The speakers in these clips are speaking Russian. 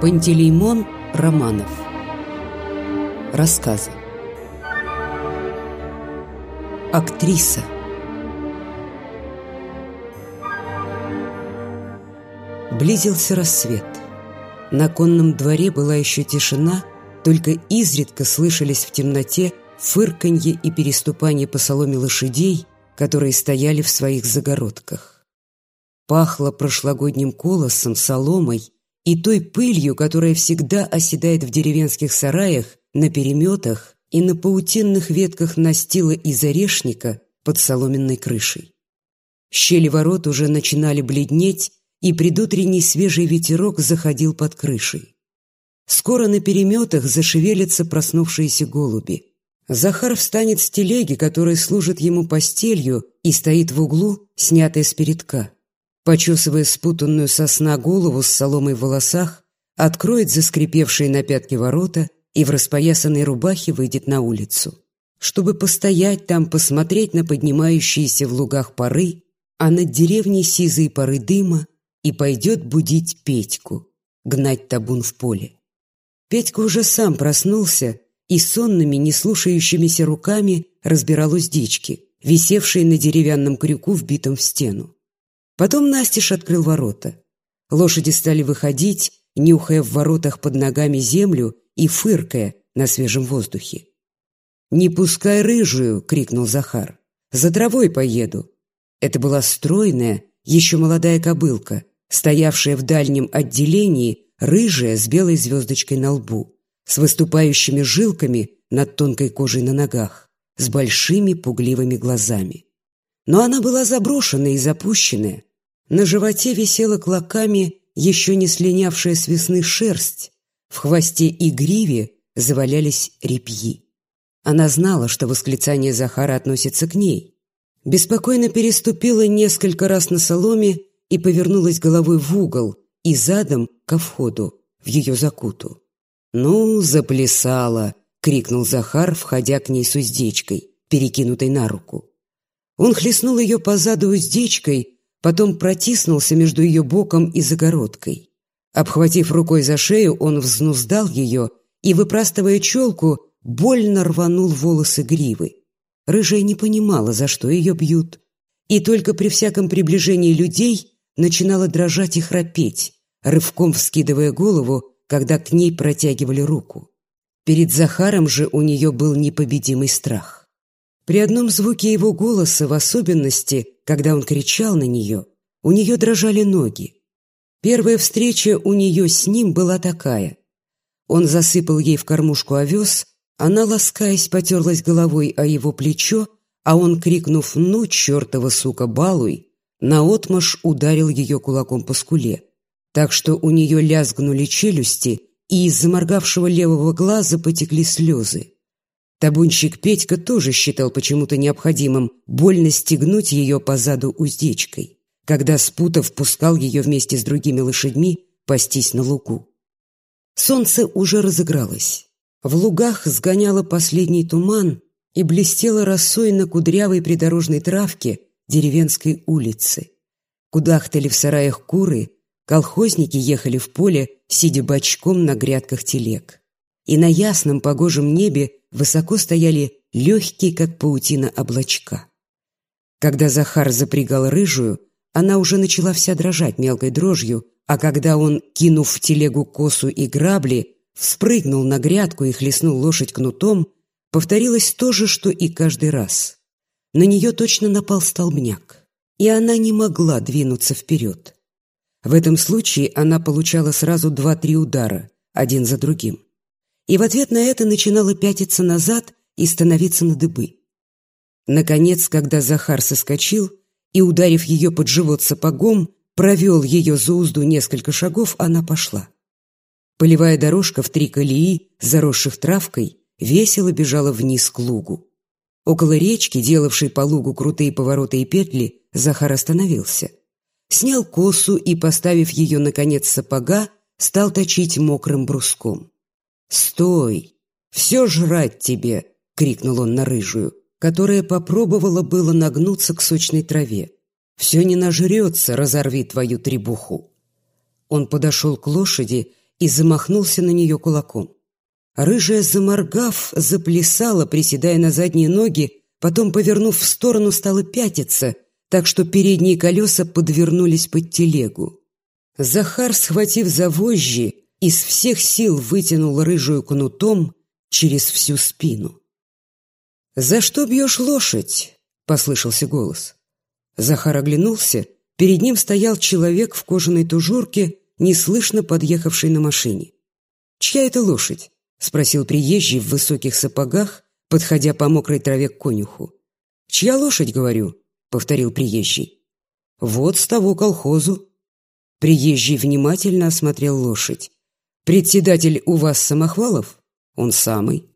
Пантелеймон Романов Рассказы Актриса Близился рассвет. На конном дворе была еще тишина, только изредка слышались в темноте фырканье и переступание по соломе лошадей, которые стояли в своих загородках. Пахло прошлогодним колосом, соломой и той пылью, которая всегда оседает в деревенских сараях, на переметах и на паутинных ветках настила из орешника под соломенной крышей. Щели ворот уже начинали бледнеть, и предутренний свежий ветерок заходил под крышей. Скоро на переметах зашевелятся проснувшиеся голуби. Захар встанет с телеги, которая служит ему постелью и стоит в углу, снятая с передка. Почесывая спутанную сосна голову с соломой в волосах, откроет заскрипевшие на пятки ворота и в распоясанной рубахе выйдет на улицу. Чтобы постоять там, посмотреть на поднимающиеся в лугах пары, а над деревней сизые пары дыма, и пойдет будить Петьку, гнать табун в поле. Петька уже сам проснулся и сонными, не слушающимися руками разбирал уздечки, висевшие на деревянном крюку, вбитом в стену. Потом Настеж открыл ворота. Лошади стали выходить, нюхая в воротах под ногами землю и фыркая на свежем воздухе. «Не пускай рыжую!» — крикнул Захар. «За травой поеду!» Это была стройная, еще молодая кобылка, стоявшая в дальнем отделении, рыжая с белой звездочкой на лбу, с выступающими жилками над тонкой кожей на ногах, с большими пугливыми глазами. Но она была заброшенная и запущенная. На животе висела клоками еще не слинявшая с весны шерсть, в хвосте и гриве завалялись репьи. Она знала, что восклицание Захара относится к ней. Беспокойно переступила несколько раз на соломе и повернулась головой в угол и задом ко входу, в ее закуту. «Ну, заплясала!» — крикнул Захар, входя к ней с уздечкой, перекинутой на руку. Он хлестнул ее по заду уздечкой, потом протиснулся между ее боком и загородкой. Обхватив рукой за шею, он взнуздал ее и, выпрастывая челку, больно рванул волосы гривы. Рыжая не понимала, за что ее бьют, и только при всяком приближении людей начинала дрожать и храпеть, рывком вскидывая голову, когда к ней протягивали руку. Перед Захаром же у нее был непобедимый страх. При одном звуке его голоса, в особенности, когда он кричал на нее, у нее дрожали ноги. Первая встреча у нее с ним была такая. Он засыпал ей в кормушку овес, она, ласкаясь, потерлась головой о его плечо, а он, крикнув «Ну, чертова сука, балуй!», наотмашь ударил ее кулаком по скуле, так что у нее лязгнули челюсти, и из заморгавшего левого глаза потекли слезы. Табунщик Петька тоже считал почему-то необходимым больно стегнуть ее по заду уздечкой, когда Спутов пускал ее вместе с другими лошадьми пастись на лугу. Солнце уже разыгралось. В лугах сгоняло последний туман и блестело росой на кудрявой придорожной травке деревенской улицы. Кудахтали в сараях куры, колхозники ехали в поле, сидя бочком на грядках телег. И на ясном погожем небе высоко стояли легкие, как паутина, облачка. Когда Захар запрягал рыжую, она уже начала вся дрожать мелкой дрожью, а когда он, кинув в телегу косу и грабли, вспрыгнул на грядку и хлестнул лошадь кнутом, повторилось то же, что и каждый раз. На нее точно напал столбняк, и она не могла двинуться вперед. В этом случае она получала сразу два-три удара, один за другим. И в ответ на это начинала пятиться назад и становиться на дыбы. Наконец, когда Захар соскочил и, ударив ее под живот сапогом, провел ее за узду несколько шагов, она пошла. Полевая дорожка в три колеи, заросших травкой, весело бежала вниз к лугу. Около речки, делавшей по лугу крутые повороты и петли, Захар остановился. Снял косу и, поставив ее на конец сапога, стал точить мокрым бруском. «Стой! Все жрать тебе!» — крикнул он на рыжую, которая попробовала было нагнуться к сочной траве. «Все не нажрется, разорви твою требуху!» Он подошел к лошади и замахнулся на нее кулаком. Рыжая, заморгав, заплясала, приседая на задние ноги, потом, повернув в сторону, стала пятиться, так что передние колеса подвернулись под телегу. Захар, схватив за вожжи, из всех сил вытянул рыжую кнутом через всю спину. «За что бьешь лошадь?» — послышался голос. Захар оглянулся. Перед ним стоял человек в кожаной тужурке, неслышно подъехавший на машине. «Чья это лошадь?» — спросил приезжий в высоких сапогах, подходя по мокрой траве к конюху. «Чья лошадь, говорю?» — повторил приезжий. «Вот с того колхозу». Приезжий внимательно осмотрел лошадь. «Председатель у вас Самохвалов?» «Он самый».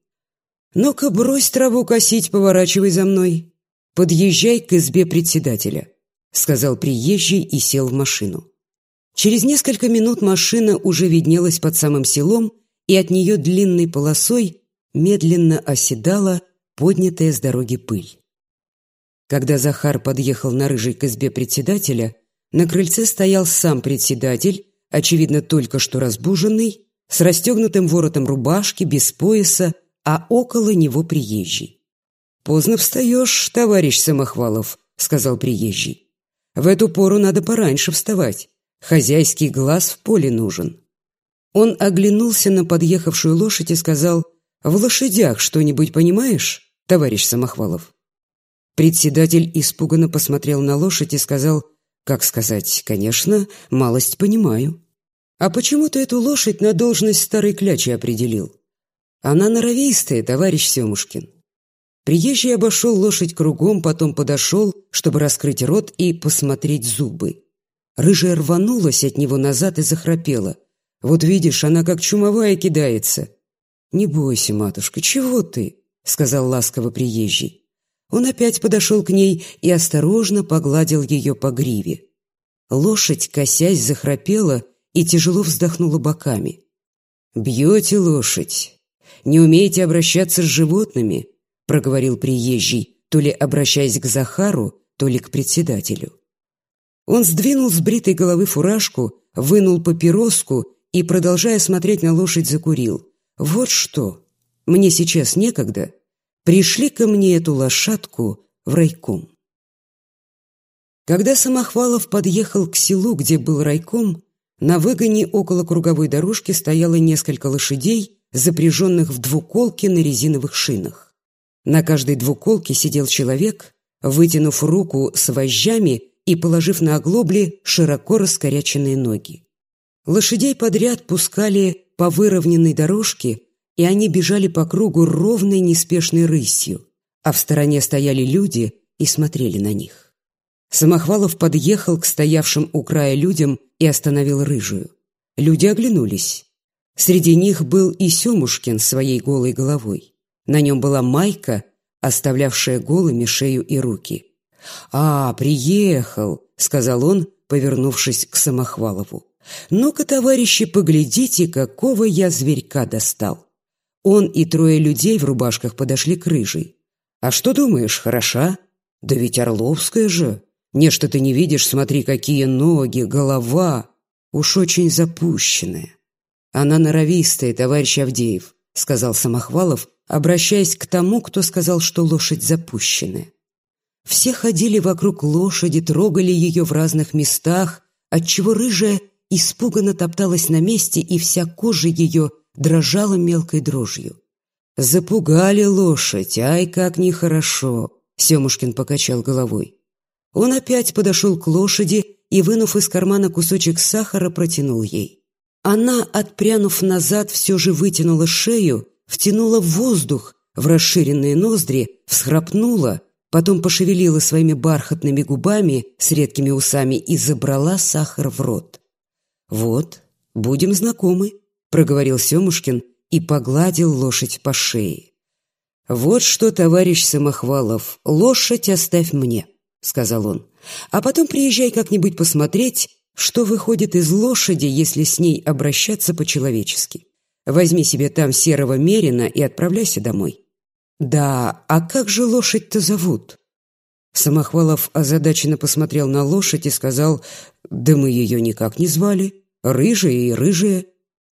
«Ну-ка, брось траву косить, поворачивай за мной. Подъезжай к избе председателя», — сказал приезжий и сел в машину. Через несколько минут машина уже виднелась под самым селом, и от нее длинной полосой медленно оседала поднятая с дороги пыль. Когда Захар подъехал на рыжей к избе председателя, на крыльце стоял сам председатель, очевидно, только что разбуженный, с расстегнутым воротом рубашки, без пояса, а около него приезжий. «Поздно встаешь, товарищ Самохвалов», — сказал приезжий. «В эту пору надо пораньше вставать. Хозяйский глаз в поле нужен». Он оглянулся на подъехавшую лошадь и сказал, «В лошадях что-нибудь понимаешь, товарищ Самохвалов?» Председатель испуганно посмотрел на лошадь и сказал, «Как сказать, конечно, малость понимаю». «А почему ты эту лошадь на должность старой клячи определил?» «Она норовистая, товарищ Семушкин». Приезжий обошел лошадь кругом, потом подошел, чтобы раскрыть рот и посмотреть зубы. Рыжая рванулась от него назад и захрапела. «Вот видишь, она как чумовая кидается». «Не бойся, матушка, чего ты?» — сказал ласково приезжий. Он опять подошел к ней и осторожно погладил ее по гриве. Лошадь, косясь, захрапела и тяжело вздохнула боками. «Бьете лошадь? Не умеете обращаться с животными?» — проговорил приезжий, то ли обращаясь к Захару, то ли к председателю. Он сдвинул с бритой головы фуражку, вынул папироску и, продолжая смотреть на лошадь, закурил. «Вот что! Мне сейчас некогда. Пришли ко мне эту лошадку в райком. Когда Самохвалов подъехал к селу, где был райком, на выгоне около круговой дорожки стояло несколько лошадей, запряженных в двуколки на резиновых шинах. На каждой двуколке сидел человек, вытянув руку с вожжами и положив на оглобли широко раскоряченные ноги. Лошадей подряд пускали по выровненной дорожке и они бежали по кругу ровной неспешной рысью, а в стороне стояли люди и смотрели на них. Самохвалов подъехал к стоявшим у края людям и остановил рыжую. Люди оглянулись. Среди них был и Семушкин своей голой головой. На нем была майка, оставлявшая голыми шею и руки. «А, приехал», — сказал он, повернувшись к Самохвалову. «Ну-ка, товарищи, поглядите, какого я зверька достал». Он и трое людей в рубашках подошли к рыжей. «А что думаешь, хороша? Да ведь Орловская же! Нечто ты не видишь, смотри, какие ноги, голова! Уж очень запущенная!» «Она норовистая, товарищ Авдеев», — сказал Самохвалов, обращаясь к тому, кто сказал, что лошадь запущенная. Все ходили вокруг лошади, трогали ее в разных местах, отчего рыжая испуганно топталась на месте, и вся кожа ее дрожала мелкой дрожью. «Запугали лошадь, ай, как нехорошо!» Семушкин покачал головой. Он опять подошел к лошади и, вынув из кармана кусочек сахара, протянул ей. Она, отпрянув назад, все же вытянула шею, втянула воздух в расширенные ноздри, всхрапнула, потом пошевелила своими бархатными губами с редкими усами и забрала сахар в рот. «Вот, будем знакомы», проговорил Семушкин и погладил лошадь по шее. «Вот что, товарищ Самохвалов, лошадь оставь мне», — сказал он. «А потом приезжай как-нибудь посмотреть, что выходит из лошади, если с ней обращаться по-человечески. Возьми себе там серого мерина и отправляйся домой». «Да, а как же лошадь-то зовут?» Самохвалов озадаченно посмотрел на лошадь и сказал, «Да мы ее никак не звали. Рыжая и рыжая».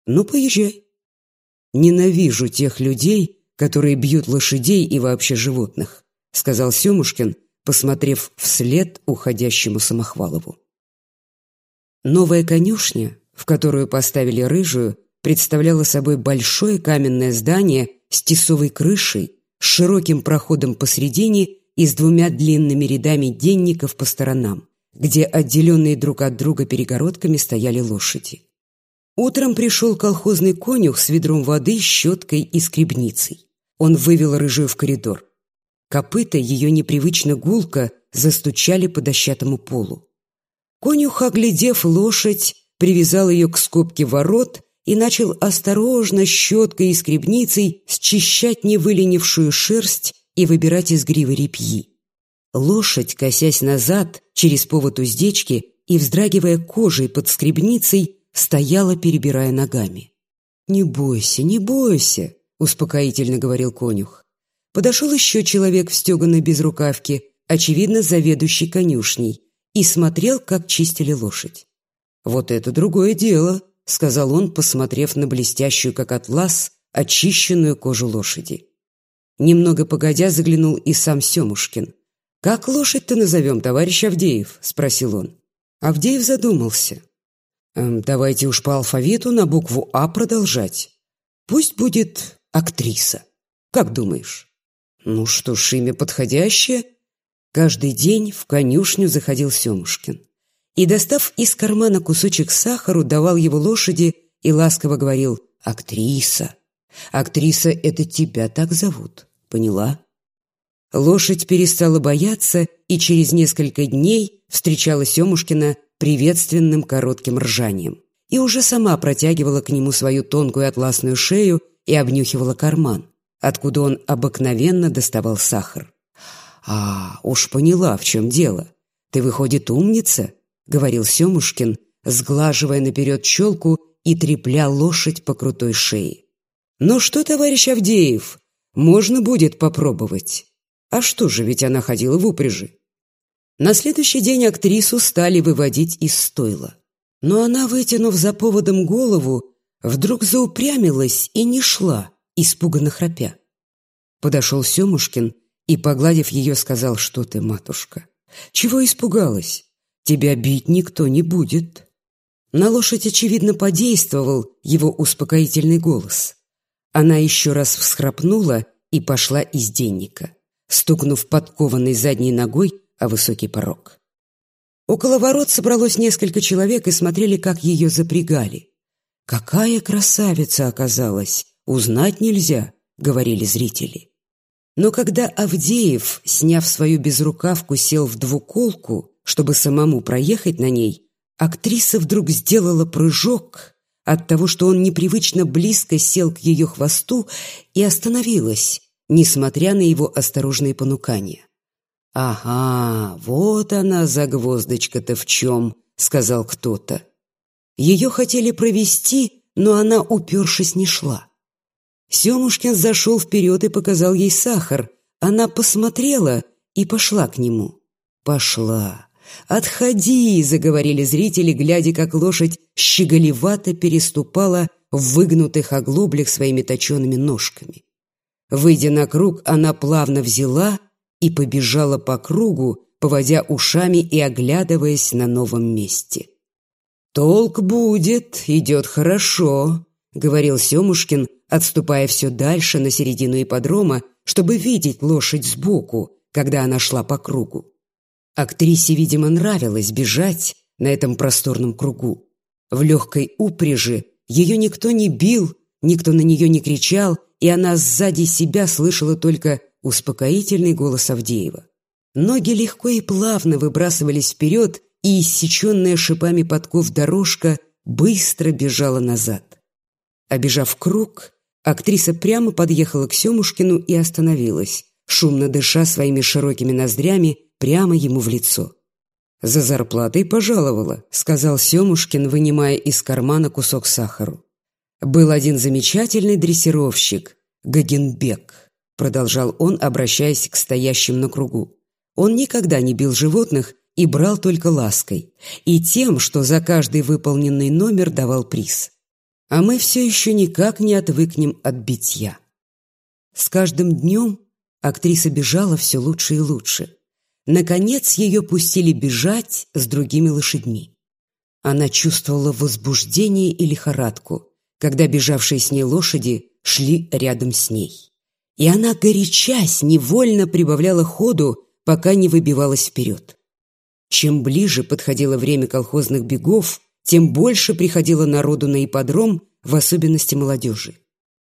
Ну, поезжай. Ненавижу тех людей, которые бьют лошадей и вообще животных, сказал Семушкин, посмотрев вслед уходящему Самохвалову. Новая конюшня, в которую поставили рыжую, представляла собой большое каменное здание с тесовой крышей, с широким проходом посредине и с двумя длинными рядами денников по сторонам, где отделенные друг от друга перегородками стояли лошади. Утром пришел колхозный конюх с ведром воды, щеткой и скребницей. Он вывел рыжую в коридор. Копыта ее непривычно гулко застучали по дощатому полу. Конюх, оглядев лошадь, привязал ее к скобке ворот и начал осторожно щеткой и скребницей счищать невыленившую шерсть и выбирать из гривы репьи. Лошадь, косясь назад через повод уздечки и вздрагивая кожей под скребницей, стояла, перебирая ногами. «Не бойся, не бойся», — успокоительно говорил конюх. Подошел еще человек в стеганой безрукавке, очевидно, заведующий конюшней, и смотрел, как чистили лошадь. «Вот это другое дело», — сказал он, посмотрев на блестящую, как атлас, очищенную кожу лошади. Немного погодя заглянул и сам Семушкин. «Как лошадь-то назовем, товарищ Авдеев?» — спросил он. Авдеев задумался. Эм, «Давайте уж по алфавиту на букву «А» продолжать. Пусть будет актриса. Как думаешь?» «Ну что ж, имя подходящее». Каждый день в конюшню заходил Семушкин. И, достав из кармана кусочек сахару, давал его лошади и ласково говорил «Актриса». «Актриса — это тебя так зовут, поняла?» Лошадь перестала бояться и через несколько дней встречала Семушкина приветственным коротким ржанием и уже сама протягивала к нему свою тонкую атласную шею и обнюхивала карман, откуда он обыкновенно доставал сахар. «А, уж поняла, в чем дело. Ты, выходит, умница?» — говорил Семушкин, сглаживая наперед челку и трепля лошадь по крутой шее. «Ну что, товарищ Авдеев, можно будет попробовать. А что же, ведь она ходила в упряжи. На следующий день актрису стали выводить из стойла. Но она, вытянув за поводом голову, вдруг заупрямилась и не шла, испуганно храпя. Подошел Семушкин и, погладив ее, сказал, что ты, матушка, чего испугалась? Тебя бить никто не будет. На лошадь, очевидно, подействовал его успокоительный голос. Она еще раз всхрапнула и пошла из денника, стукнув подкованной задней ногой а высокий порог. Около ворот собралось несколько человек и смотрели, как ее запрягали. «Какая красавица оказалась! Узнать нельзя!» — говорили зрители. Но когда Авдеев, сняв свою безрукавку, сел в двуколку, чтобы самому проехать на ней, актриса вдруг сделала прыжок от того, что он непривычно близко сел к ее хвосту и остановилась, несмотря на его осторожные понукания. «Ага, вот она, загвоздочка-то в чем», — сказал кто-то. Ее хотели провести, но она, упершись, не шла. Семушкин зашел вперед и показал ей сахар. Она посмотрела и пошла к нему. «Пошла. Отходи!» — заговорили зрители, глядя, как лошадь щеголевато переступала в выгнутых оглоблях своими точеными ножками. Выйдя на круг, она плавно взяла — и побежала по кругу, поводя ушами и оглядываясь на новом месте. «Толк будет, идет хорошо», — говорил Семушкин, отступая все дальше на середину ипподрома, чтобы видеть лошадь сбоку, когда она шла по кругу. Актрисе, видимо, нравилось бежать на этом просторном кругу. В легкой упряжи ее никто не бил, никто на нее не кричал, и она сзади себя слышала только успокоительный голос Авдеева. Ноги легко и плавно выбрасывались вперед, и иссеченная шипами подков дорожка быстро бежала назад. Обежав круг, актриса прямо подъехала к Семушкину и остановилась, шумно дыша своими широкими ноздрями прямо ему в лицо. «За зарплатой пожаловала», — сказал Семушкин, вынимая из кармана кусок сахару. Был один замечательный дрессировщик, Гагенбек продолжал он, обращаясь к стоящим на кругу. Он никогда не бил животных и брал только лаской, и тем, что за каждый выполненный номер давал приз. А мы все еще никак не отвыкнем от битья. С каждым днем актриса бежала все лучше и лучше. Наконец ее пустили бежать с другими лошадьми. Она чувствовала возбуждение и лихорадку, когда бежавшие с ней лошади шли рядом с ней. И она, горячась, невольно прибавляла ходу, пока не выбивалась вперед. Чем ближе подходило время колхозных бегов, тем больше приходило народу на ипподром, в особенности молодежи.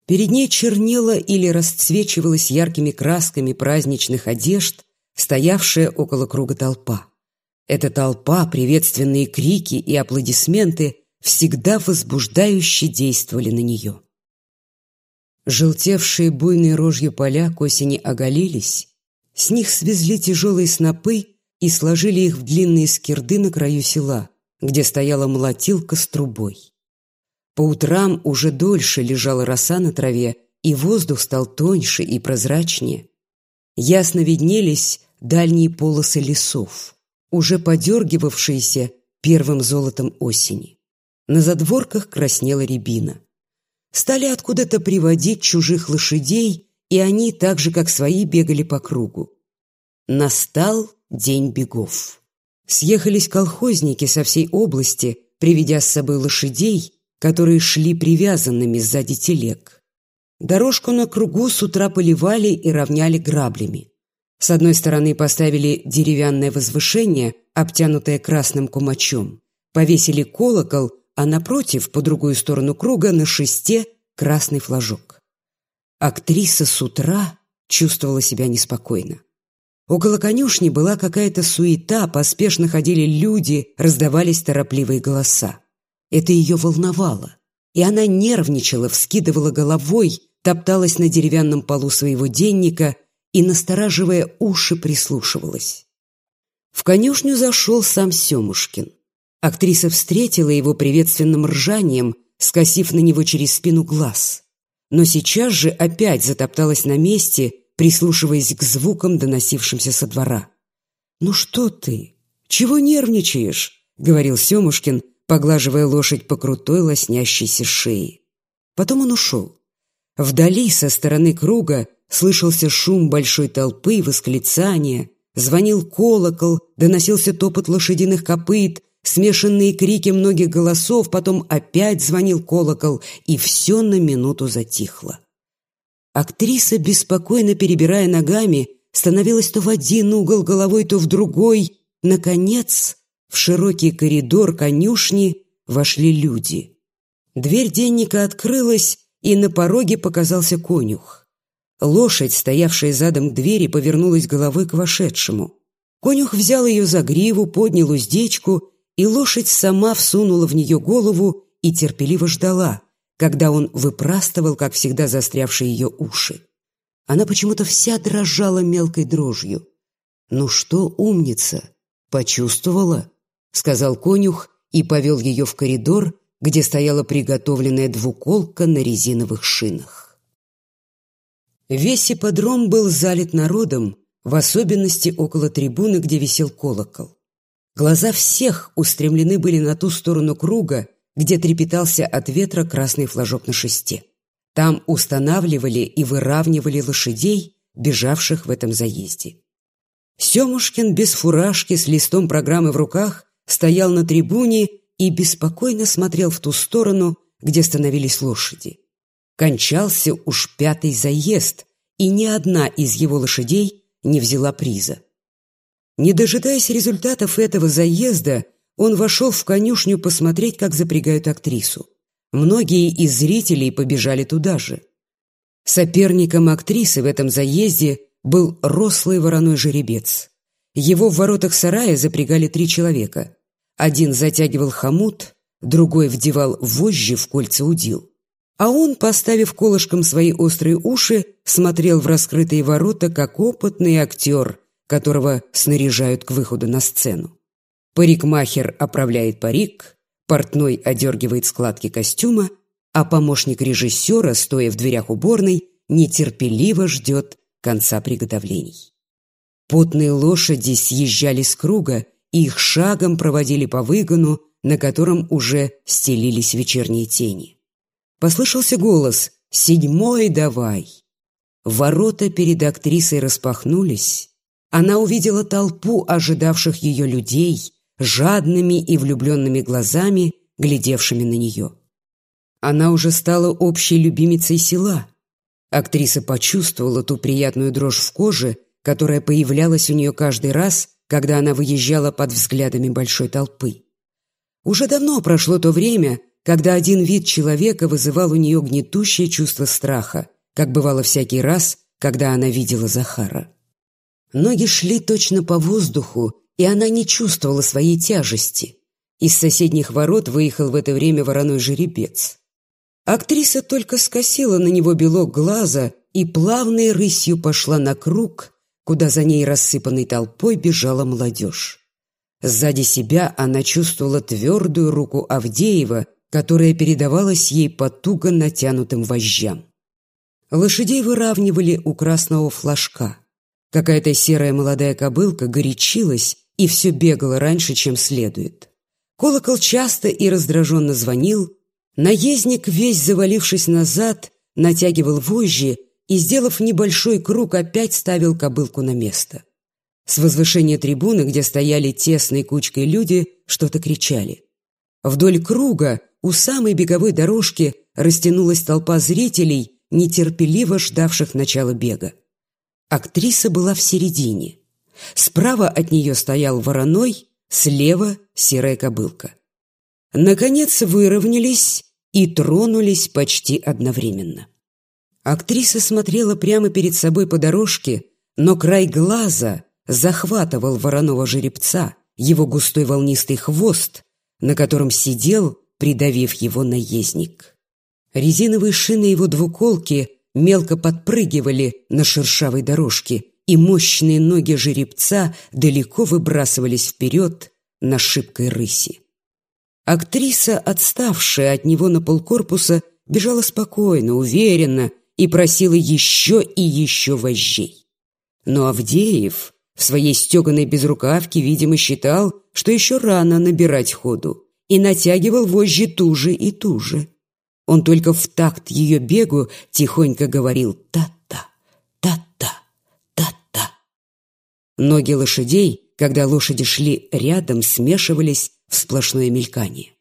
Перед ней чернела или расцвечивалась яркими красками праздничных одежд, стоявшая около круга толпа. Эта толпа, приветственные крики и аплодисменты всегда возбуждающе действовали на нее. Желтевшие буйной рожью поля к осени оголились, с них свезли тяжелые снопы и сложили их в длинные скирды на краю села, где стояла молотилка с трубой. По утрам уже дольше лежала роса на траве, и воздух стал тоньше и прозрачнее. Ясно виднелись дальние полосы лесов, уже подергивавшиеся первым золотом осени. На задворках краснела рябина. Стали откуда-то приводить чужих лошадей, и они, так же как свои, бегали по кругу. Настал день бегов. Съехались колхозники со всей области, приведя с собой лошадей, которые шли привязанными сзади телег. Дорожку на кругу с утра поливали и равняли граблями. С одной стороны поставили деревянное возвышение, обтянутое красным кумачом, повесили колокол, а напротив, по другую сторону круга, на шесте красный флажок. Актриса с утра чувствовала себя неспокойно. Около конюшни была какая-то суета, поспешно ходили люди, раздавались торопливые голоса. Это ее волновало, и она нервничала, вскидывала головой, топталась на деревянном полу своего денника и, настораживая уши, прислушивалась. В конюшню зашел сам Семушкин. Актриса встретила его приветственным ржанием, скосив на него через спину глаз. Но сейчас же опять затопталась на месте, прислушиваясь к звукам, доносившимся со двора. «Ну что ты? Чего нервничаешь?» — говорил Семушкин, поглаживая лошадь по крутой лоснящейся шее. Потом он ушел. Вдали, со стороны круга, слышался шум большой толпы, восклицания, звонил колокол, доносился топот лошадиных копыт, смешанные крики многих голосов, потом опять звонил колокол, и все на минуту затихло. Актриса, беспокойно перебирая ногами, становилась то в один угол головой, то в другой. Наконец, в широкий коридор конюшни вошли люди. Дверь денника открылась, и на пороге показался конюх. Лошадь, стоявшая задом к двери, повернулась головой к вошедшему. Конюх взял ее за гриву, поднял уздечку и лошадь сама всунула в нее голову и терпеливо ждала, когда он выпрастывал, как всегда, застрявшие ее уши. Она почему-то вся дрожала мелкой дрожью. «Ну что, умница, почувствовала?» — сказал конюх и повел ее в коридор, где стояла приготовленная двуколка на резиновых шинах. Весь ипподром был залит народом, в особенности около трибуны, где висел колокол. Глаза всех устремлены были на ту сторону круга, где трепетался от ветра красный флажок на шесте. Там устанавливали и выравнивали лошадей, бежавших в этом заезде. Семушкин без фуражки с листом программы в руках стоял на трибуне и беспокойно смотрел в ту сторону, где становились лошади. Кончался уж пятый заезд, и ни одна из его лошадей не взяла приза. Не дожидаясь результатов этого заезда, он вошел в конюшню посмотреть, как запрягают актрису. Многие из зрителей побежали туда же. Соперником актрисы в этом заезде был рослый вороной жеребец. Его в воротах сарая запрягали три человека. Один затягивал хомут, другой вдевал вожжи в кольца удил. А он, поставив колышком свои острые уши, смотрел в раскрытые ворота, как опытный актер, которого снаряжают к выходу на сцену. Парикмахер оправляет парик, портной одергивает складки костюма, а помощник режиссера, стоя в дверях уборной, нетерпеливо ждет конца приготовлений. Потные лошади съезжали с круга их шагом проводили по выгону, на котором уже стелились вечерние тени. послышался голос «Седьмой давай!». Ворота перед актрисой распахнулись. Она увидела толпу ожидавших ее людей, жадными и влюбленными глазами, глядевшими на нее. Она уже стала общей любимицей села. Актриса почувствовала ту приятную дрожь в коже, которая появлялась у нее каждый раз, когда она выезжала под взглядами большой толпы. Уже давно прошло то время, когда один вид человека вызывал у нее гнетущее чувство страха, как бывало всякий раз, когда она видела Захара. Ноги шли точно по воздуху, и она не чувствовала своей тяжести. Из соседних ворот выехал в это время вороной жеребец. Актриса только скосила на него белок глаза и плавной рысью пошла на круг, куда за ней рассыпанной толпой бежала молодежь. Сзади себя она чувствовала твердую руку Авдеева, которая передавалась ей по туго натянутым вожжам. Лошадей выравнивали у красного флажка. Какая-то серая молодая кобылка горячилась и все бегала раньше, чем следует. Колокол часто и раздраженно звонил, наездник, весь завалившись назад, натягивал вожжи и, сделав небольшой круг, опять ставил кобылку на место. С возвышения трибуны, где стояли тесной кучкой люди, что-то кричали. Вдоль круга, у самой беговой дорожки, растянулась толпа зрителей, нетерпеливо ждавших начала бега. Актриса была в середине. Справа от нее стоял вороной, слева — серая кобылка. Наконец выровнялись и тронулись почти одновременно. Актриса смотрела прямо перед собой по дорожке, но край глаза захватывал вороного жеребца, его густой волнистый хвост, на котором сидел, придавив его наездник. Резиновые шины его двуколки мелко подпрыгивали на шершавой дорожке, и мощные ноги жеребца далеко выбрасывались вперед на шибкой рыси. Актриса, отставшая от него на полкорпуса, бежала спокойно, уверенно, и просила еще и еще вожжей. Но Авдеев в своей стеганой безрукавке, видимо, считал, что еще рано набирать ходу, и натягивал вожжи туже и туже. Он только в такт ее бегу тихонько говорил «та-та, Ноги лошадей, когда лошади шли рядом, смешивались в сплошное мелькание.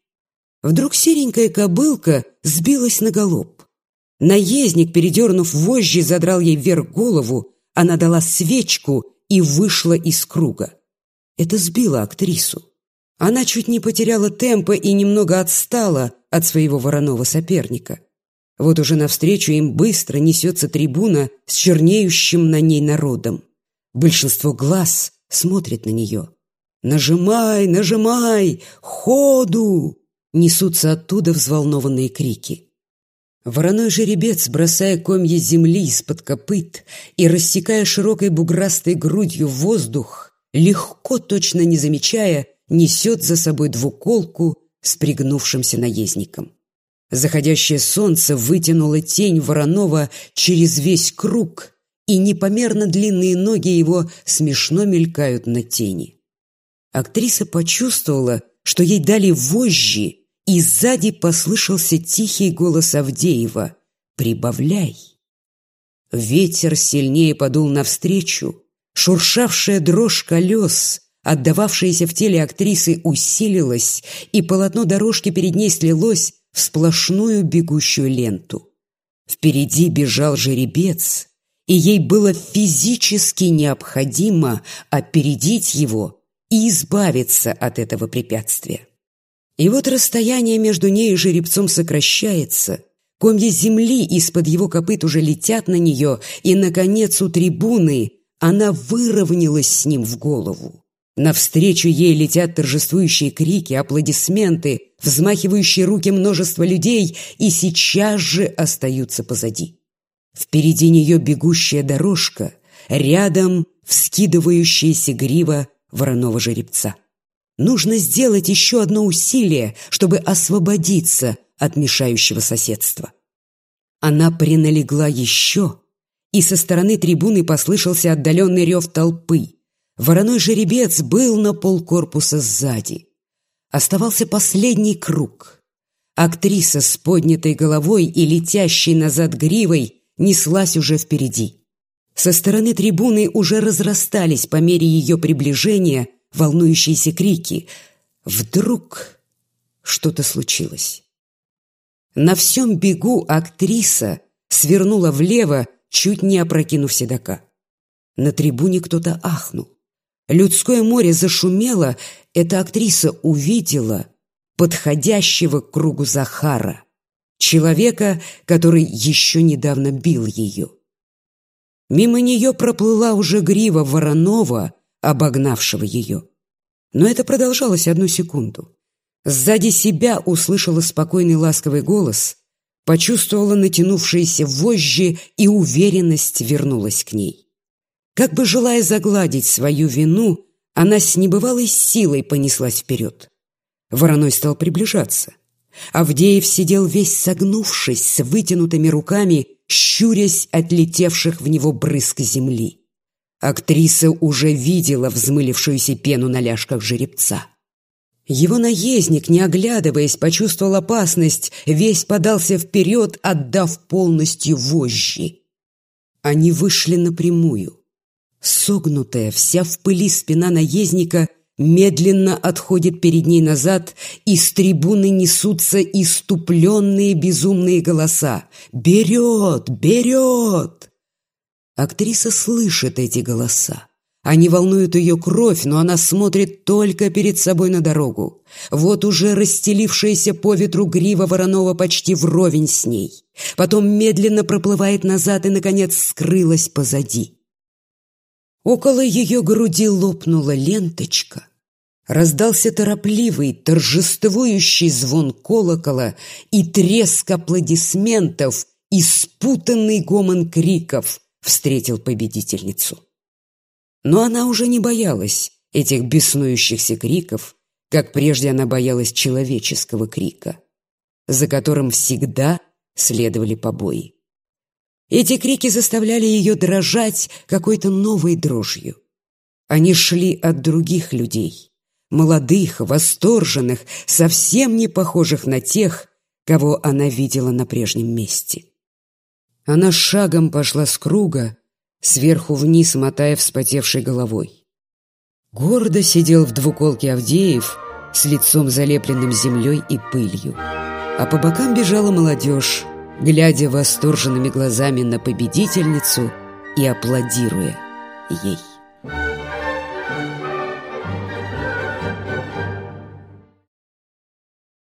Вдруг серенькая кобылка сбилась на галоп. Наездник, передернув вожжи, задрал ей вверх голову, она дала свечку и вышла из круга. Это сбило актрису. Она чуть не потеряла темпа и немного отстала от своего вороного соперника. Вот уже навстречу им быстро несется трибуна с чернеющим на ней народом. Большинство глаз смотрит на нее. «Нажимай, нажимай! Ходу!» Несутся оттуда взволнованные крики. Вороной жеребец, бросая комья земли из-под копыт и рассекая широкой буграстой грудью воздух, легко, точно не замечая, несет за собой двуколку с пригнувшимся наездником. Заходящее солнце вытянуло тень вороного через весь круг, и непомерно длинные ноги его смешно мелькают на тени. Актриса почувствовала, что ей дали вожжи, и сзади послышался тихий голос Авдеева «Прибавляй». Ветер сильнее подул навстречу, шуршавшая дрожь колес, отдававшаяся в теле актрисы, усилилась, и полотно дорожки перед ней слилось в сплошную бегущую ленту. Впереди бежал жеребец, и ей было физически необходимо опередить его и избавиться от этого препятствия. И вот расстояние между ней и жеребцом сокращается. Комья земли из-под его копыт уже летят на нее, и, наконец, у трибуны она выровнялась с ним в голову. Навстречу ей летят торжествующие крики, аплодисменты, взмахивающие руки множества людей, и сейчас же остаются позади. Впереди нее бегущая дорожка, рядом вскидывающаяся грива вороного жеребца. Нужно сделать еще одно усилие, чтобы освободиться от мешающего соседства. Она приналегла еще, и со стороны трибуны послышался отдаленный рев толпы. Вороной жеребец был на полкорпуса сзади. Оставался последний круг. Актриса с поднятой головой и летящей назад гривой неслась уже впереди. Со стороны трибуны уже разрастались по мере ее приближения волнующиеся крики. Вдруг что-то случилось. На всем бегу актриса свернула влево, чуть не опрокинув седока. На трибуне кто-то ахнул. Людское море зашумело, эта актриса увидела подходящего к кругу Захара, человека, который еще недавно бил ее. Мимо нее проплыла уже грива Воронова, обогнавшего ее. Но это продолжалось одну секунду. Сзади себя услышала спокойный ласковый голос, почувствовала натянувшиеся вожжи, и уверенность вернулась к ней. Как бы желая загладить свою вину, она с небывалой силой понеслась вперед. Вороной стал приближаться. Авдеев сидел весь согнувшись, с вытянутыми руками, щурясь от летевших в него брызг земли. Актриса уже видела взмылившуюся пену на ляжках жеребца. Его наездник, не оглядываясь, почувствовал опасность, весь подался вперед, отдав полностью вожжи. Они вышли напрямую. Согнутая, вся в пыли спина наездника медленно отходит перед ней назад, и с трибуны несутся иступленные безумные голоса. «Берет! Берет!» Актриса слышит эти голоса. Они волнуют ее кровь, но она смотрит только перед собой на дорогу. Вот уже расстелившаяся по ветру грива Воронова почти вровень с ней. Потом медленно проплывает назад и, наконец, скрылась позади. Около ее груди лопнула ленточка. Раздался торопливый, торжествующий звон колокола и треск аплодисментов и спутанный гомон криков встретил победительницу. Но она уже не боялась этих беснующихся криков, как прежде она боялась человеческого крика, за которым всегда следовали побои. Эти крики заставляли ее дрожать какой-то новой дрожью. Они шли от других людей, молодых, восторженных, совсем не похожих на тех, кого она видела на прежнем месте. Она шагом пошла с круга, сверху вниз мотая вспотевшей головой. Гордо сидел в двуколке Авдеев с лицом залепленным землей и пылью, а по бокам бежала молодежь, глядя восторженными глазами на победительницу и аплодируя ей.